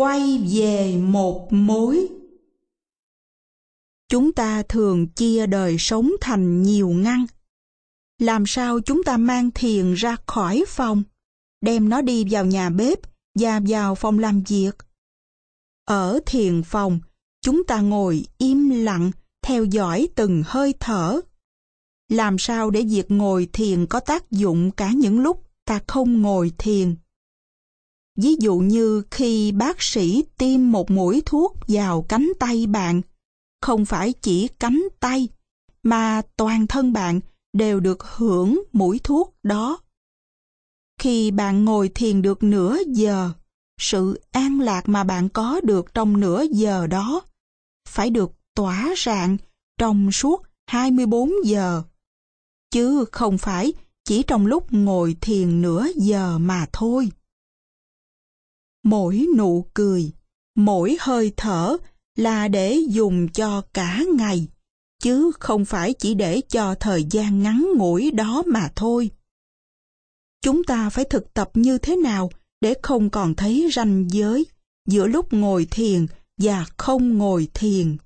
quay về một mối. Chúng ta thường chia đời sống thành nhiều ngăn. Làm sao chúng ta mang thiền ra khỏi phòng, đem nó đi vào nhà bếp và vào phòng làm việc? Ở thiền phòng, chúng ta ngồi im lặng, theo dõi từng hơi thở. Làm sao để việc ngồi thiền có tác dụng cả những lúc ta không ngồi thiền? Ví dụ như khi bác sĩ tiêm một mũi thuốc vào cánh tay bạn, không phải chỉ cánh tay, mà toàn thân bạn đều được hưởng mũi thuốc đó. Khi bạn ngồi thiền được nửa giờ, sự an lạc mà bạn có được trong nửa giờ đó phải được tỏa rạng trong suốt 24 giờ. Chứ không phải chỉ trong lúc ngồi thiền nửa giờ mà thôi. Mỗi nụ cười, mỗi hơi thở là để dùng cho cả ngày, chứ không phải chỉ để cho thời gian ngắn ngủi đó mà thôi. Chúng ta phải thực tập như thế nào để không còn thấy ranh giới giữa lúc ngồi thiền và không ngồi thiền.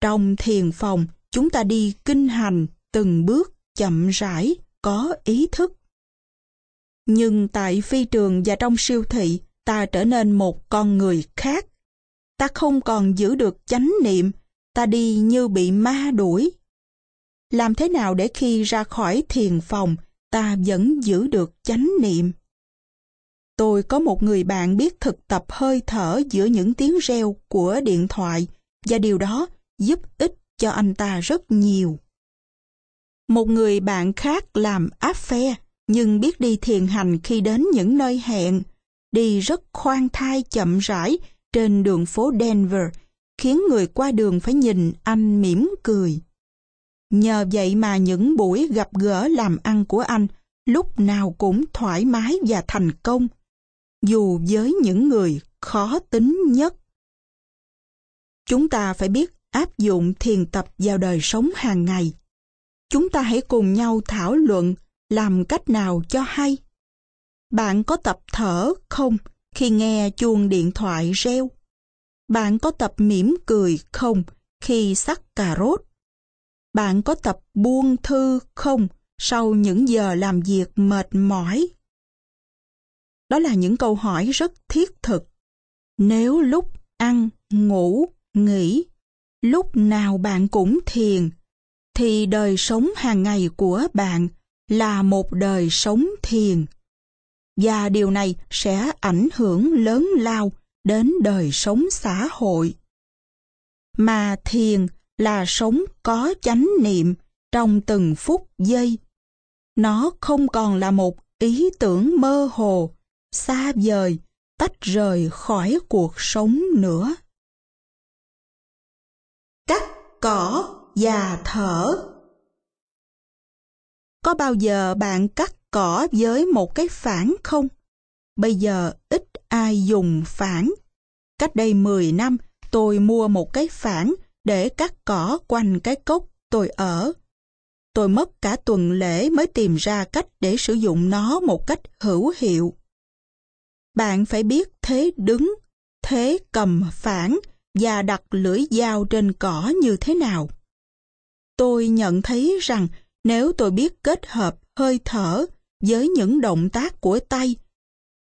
Trong thiền phòng, chúng ta đi kinh hành từng bước chậm rãi, có ý thức. Nhưng tại phi trường và trong siêu thị, ta trở nên một con người khác. Ta không còn giữ được chánh niệm, ta đi như bị ma đuổi. Làm thế nào để khi ra khỏi thiền phòng, ta vẫn giữ được chánh niệm? Tôi có một người bạn biết thực tập hơi thở giữa những tiếng reo của điện thoại và điều đó giúp ích cho anh ta rất nhiều. Một người bạn khác làm áp phe nhưng biết đi thiền hành khi đến những nơi hẹn, đi rất khoan thai chậm rãi trên đường phố Denver, khiến người qua đường phải nhìn anh mỉm cười. Nhờ vậy mà những buổi gặp gỡ làm ăn của anh lúc nào cũng thoải mái và thành công, dù với những người khó tính nhất. Chúng ta phải biết áp dụng thiền tập vào đời sống hàng ngày. Chúng ta hãy cùng nhau thảo luận làm cách nào cho hay. Bạn có tập thở không khi nghe chuông điện thoại reo? Bạn có tập mỉm cười không khi sắc cà rốt? Bạn có tập buông thư không sau những giờ làm việc mệt mỏi? Đó là những câu hỏi rất thiết thực. Nếu lúc ăn, ngủ, nghỉ, lúc nào bạn cũng thiền, thì đời sống hàng ngày của bạn là một đời sống thiền. Và điều này sẽ ảnh hưởng lớn lao đến đời sống xã hội. Mà thiền là sống có chánh niệm trong từng phút giây. Nó không còn là một ý tưởng mơ hồ, xa vời, tách rời khỏi cuộc sống nữa. Cắt cỏ và thở có bao giờ bạn cắt cỏ với một cái phản không? Bây giờ ít ai dùng phản. Cách đây 10 năm, tôi mua một cái phản để cắt cỏ quanh cái cốc tôi ở. Tôi mất cả tuần lễ mới tìm ra cách để sử dụng nó một cách hữu hiệu. Bạn phải biết thế đứng, thế cầm phản và đặt lưỡi dao trên cỏ như thế nào. Tôi nhận thấy rằng nếu tôi biết kết hợp hơi thở với những động tác của tay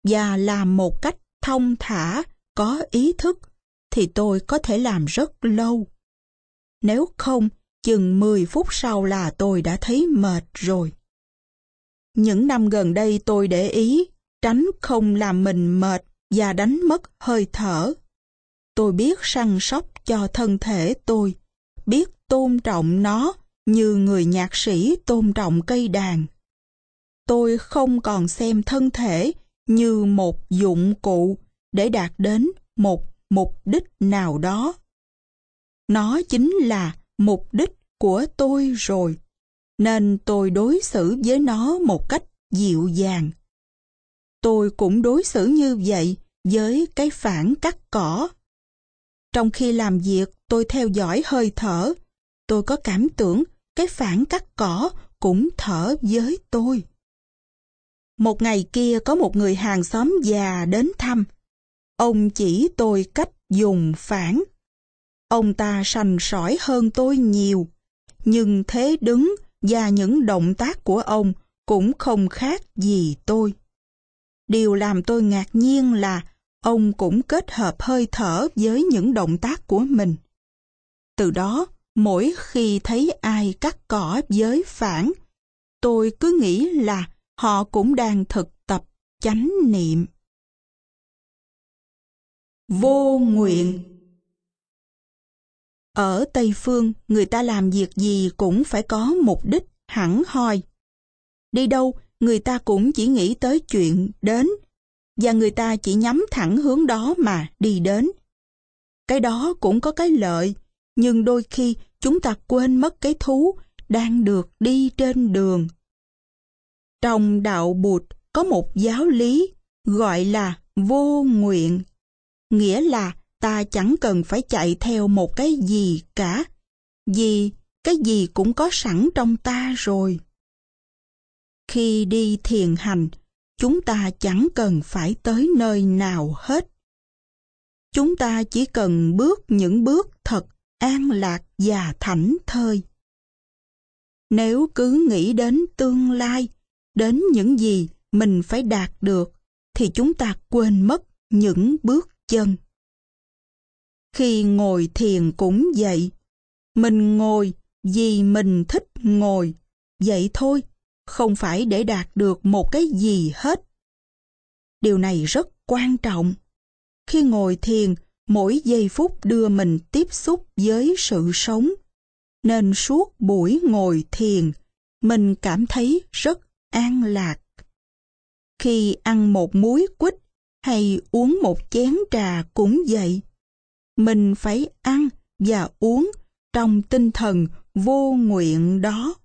và làm một cách thông thả, có ý thức, thì tôi có thể làm rất lâu. Nếu không, chừng 10 phút sau là tôi đã thấy mệt rồi. Những năm gần đây tôi để ý tránh không làm mình mệt và đánh mất hơi thở. Tôi biết săn sóc cho thân thể tôi, biết tôn trọng nó như người nhạc sĩ tôn trọng cây đàn. Tôi không còn xem thân thể như một dụng cụ để đạt đến một mục đích nào đó. Nó chính là mục đích của tôi rồi, nên tôi đối xử với nó một cách dịu dàng. Tôi cũng đối xử như vậy với cái phản cắt cỏ. Trong khi làm việc, tôi theo dõi hơi thở. Tôi có cảm tưởng cái phản cắt cỏ cũng thở với tôi. Một ngày kia có một người hàng xóm già đến thăm. ông chỉ tôi cách dùng phản. Ông ta sành sỏi hơn tôi nhiều, nhưng thế đứng và những động tác của ông cũng không khác gì tôi. Điều làm tôi ngạc nhiên là ông cũng kết hợp hơi thở với những động tác của mình. Từ đó, mỗi khi thấy ai cắt cỏ với phản, tôi cứ nghĩ là họ cũng đang thực tập chánh niệm. Vô nguyện Ở Tây Phương, người ta làm việc gì cũng phải có mục đích hẳn hoi. Đi đâu, người ta cũng chỉ nghĩ tới chuyện đến, và người ta chỉ nhắm thẳng hướng đó mà đi đến. Cái đó cũng có cái lợi, nhưng đôi khi chúng ta quên mất cái thú đang được đi trên đường. Trong đạo Bụt có một giáo lý gọi là vô nguyện, nghĩa là ta chẳng cần phải chạy theo một cái gì cả, vì cái gì cũng có sẵn trong ta rồi. Khi đi thiền hành, chúng ta chẳng cần phải tới nơi nào hết. Chúng ta chỉ cần bước những bước thật an lạc và thảnh thơi. Nếu cứ nghĩ đến tương lai, đến những gì mình phải đạt được, thì chúng ta quên mất những bước chân. Khi ngồi thiền cũng vậy, mình ngồi vì mình thích ngồi, vậy thôi, không phải để đạt được một cái gì hết. Điều này rất quan trọng. Khi ngồi thiền, mỗi giây phút đưa mình tiếp xúc với sự sống. Nên suốt buổi ngồi thiền, mình cảm thấy rất an lạc. Khi ăn một muối quýt hay uống một chén trà cũng vậy. Mình phải ăn và uống trong tinh thần vô nguyện đó.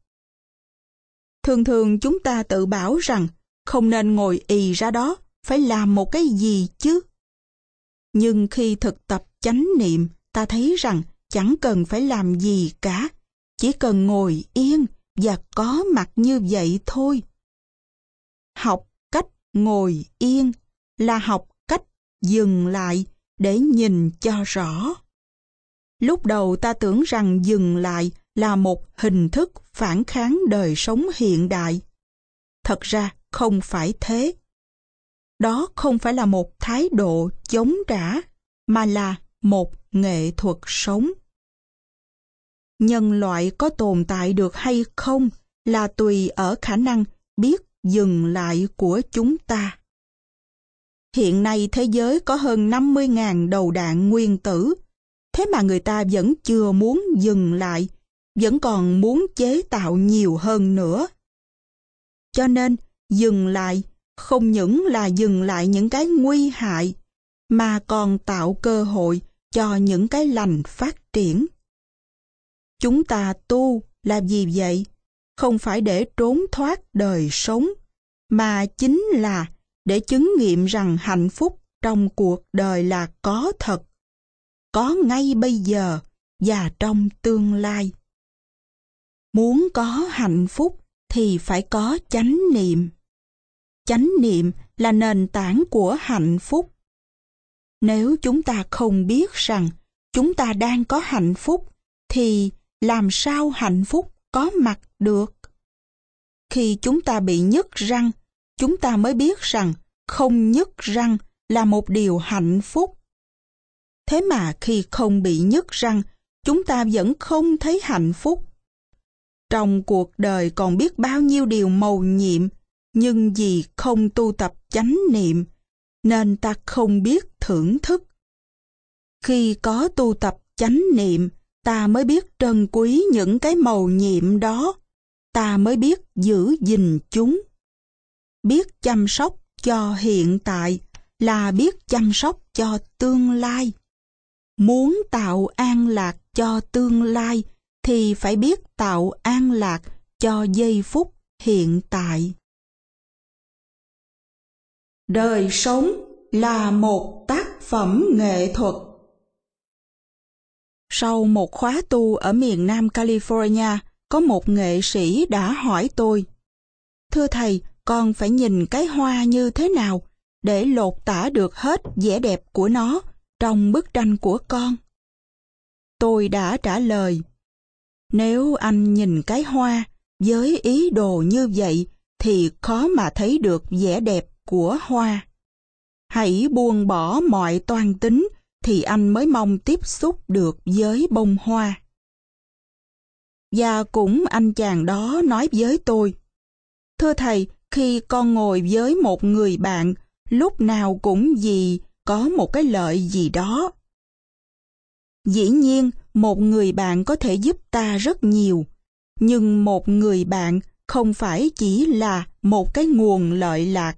Thường thường chúng ta tự bảo rằng không nên ngồi ì ra đó, phải làm một cái gì chứ. Nhưng khi thực tập chánh niệm, ta thấy rằng chẳng cần phải làm gì cả, chỉ cần ngồi yên và có mặt như vậy thôi. Học cách ngồi yên là học cách dừng lại để nhìn cho rõ. Lúc đầu ta tưởng rằng dừng lại là một hình thức phản kháng đời sống hiện đại. Thật ra không phải thế. Đó không phải là một thái độ chống trả, mà là một nghệ thuật sống. Nhân loại có tồn tại được hay không là tùy ở khả năng biết dừng lại của chúng ta. Hiện nay thế giới có hơn 50.000 đầu đạn nguyên tử, thế mà người ta vẫn chưa muốn dừng lại, vẫn còn muốn chế tạo nhiều hơn nữa. Cho nên, dừng lại không những là dừng lại những cái nguy hại, mà còn tạo cơ hội cho những cái lành phát triển. Chúng ta tu là gì vậy? Không phải để trốn thoát đời sống, mà chính là để chứng nghiệm rằng hạnh phúc trong cuộc đời là có thật, có ngay bây giờ và trong tương lai. Muốn có hạnh phúc thì phải có chánh niệm. Chánh niệm là nền tảng của hạnh phúc. Nếu chúng ta không biết rằng chúng ta đang có hạnh phúc thì làm sao hạnh phúc có mặt được? Khi chúng ta bị nhức răng, chúng ta mới biết rằng không nhức răng là một điều hạnh phúc. Thế mà khi không bị nhức răng, chúng ta vẫn không thấy hạnh phúc. Trong cuộc đời còn biết bao nhiêu điều màu nhiệm, nhưng vì không tu tập chánh niệm, nên ta không biết thưởng thức. Khi có tu tập chánh niệm, ta mới biết trân quý những cái màu nhiệm đó, ta mới biết giữ gìn chúng. Biết chăm sóc cho hiện tại là biết chăm sóc cho tương lai. Muốn tạo an lạc cho tương lai thì phải biết tạo an lạc cho giây phút hiện tại. Đời sống là một tác phẩm nghệ thuật. Sau một khóa tu ở miền Nam California, có một nghệ sĩ đã hỏi tôi, Thưa thầy, con phải nhìn cái hoa như thế nào để lột tả được hết vẻ đẹp của nó trong bức tranh của con? Tôi đã trả lời, nếu anh nhìn cái hoa với ý đồ như vậy thì khó mà thấy được vẻ đẹp của hoa. Hãy buông bỏ mọi toan tính thì anh mới mong tiếp xúc được với bông hoa. Và cũng anh chàng đó nói với tôi, Thưa thầy, khi con ngồi với một người bạn, lúc nào cũng gì có một cái lợi gì đó. Dĩ nhiên, một người bạn có thể giúp ta rất nhiều, nhưng một người bạn không phải chỉ là một cái nguồn lợi lạc.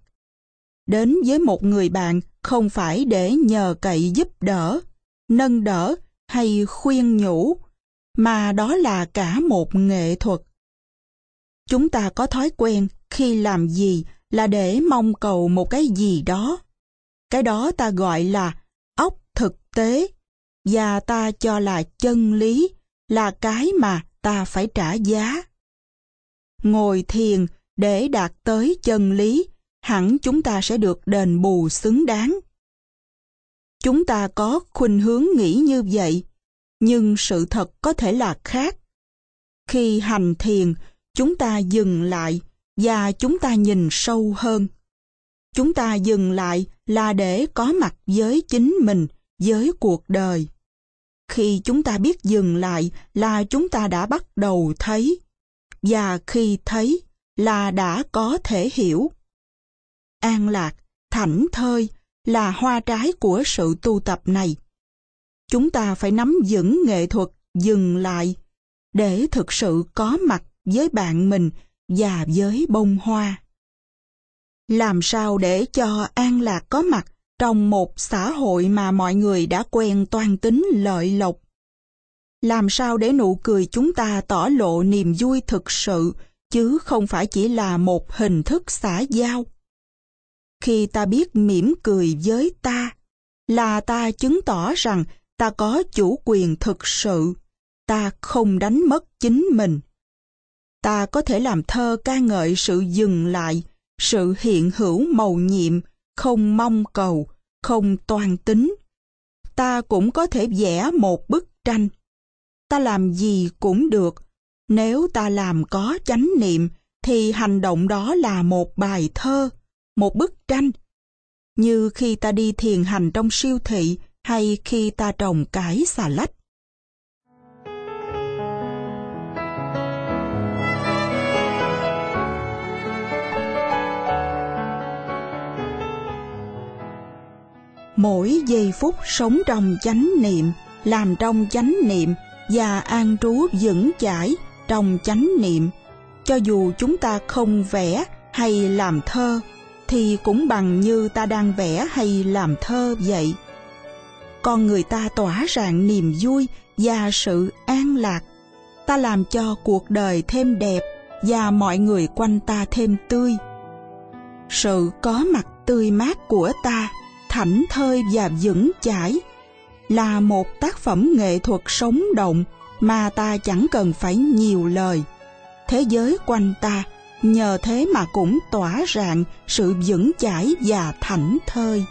Đến với một người bạn không phải để nhờ cậy giúp đỡ, nâng đỡ hay khuyên nhủ, mà đó là cả một nghệ thuật. Chúng ta có thói quen khi làm gì là để mong cầu một cái gì đó. Cái đó ta gọi là óc thực tế và ta cho là chân lý, là cái mà ta phải trả giá. Ngồi thiền để đạt tới chân lý, hẳn chúng ta sẽ được đền bù xứng đáng. Chúng ta có khuynh hướng nghĩ như vậy, nhưng sự thật có thể là khác. Khi hành thiền, chúng ta dừng lại và chúng ta nhìn sâu hơn. Chúng ta dừng lại là để có mặt với chính mình, với cuộc đời. Khi chúng ta biết dừng lại là chúng ta đã bắt đầu thấy, và khi thấy là đã có thể hiểu. An lạc, thảnh thơi là hoa trái của sự tu tập này. Chúng ta phải nắm vững nghệ thuật dừng lại để thực sự có mặt với bạn mình và với bông hoa. Làm sao để cho an lạc có mặt trong một xã hội mà mọi người đã quen toan tính lợi lộc? Làm sao để nụ cười chúng ta tỏ lộ niềm vui thực sự, chứ không phải chỉ là một hình thức xã giao? Khi ta biết mỉm cười với ta, là ta chứng tỏ rằng ta có chủ quyền thực sự, ta không đánh mất chính mình ta có thể làm thơ ca ngợi sự dừng lại, sự hiện hữu màu nhiệm, không mong cầu, không toan tính. Ta cũng có thể vẽ một bức tranh. Ta làm gì cũng được. Nếu ta làm có chánh niệm, thì hành động đó là một bài thơ, một bức tranh. Như khi ta đi thiền hành trong siêu thị hay khi ta trồng cải xà lách. mỗi giây phút sống trong chánh niệm, làm trong chánh niệm và an trú vững chãi trong chánh niệm. Cho dù chúng ta không vẽ hay làm thơ, thì cũng bằng như ta đang vẽ hay làm thơ vậy. Con người ta tỏa rạng niềm vui và sự an lạc. Ta làm cho cuộc đời thêm đẹp và mọi người quanh ta thêm tươi. Sự có mặt tươi mát của ta, thảnh thơi và vững chãi, là một tác phẩm nghệ thuật sống động mà ta chẳng cần phải nhiều lời. Thế giới quanh ta nhờ thế mà cũng tỏa rạng sự vững chãi và thảnh thơi.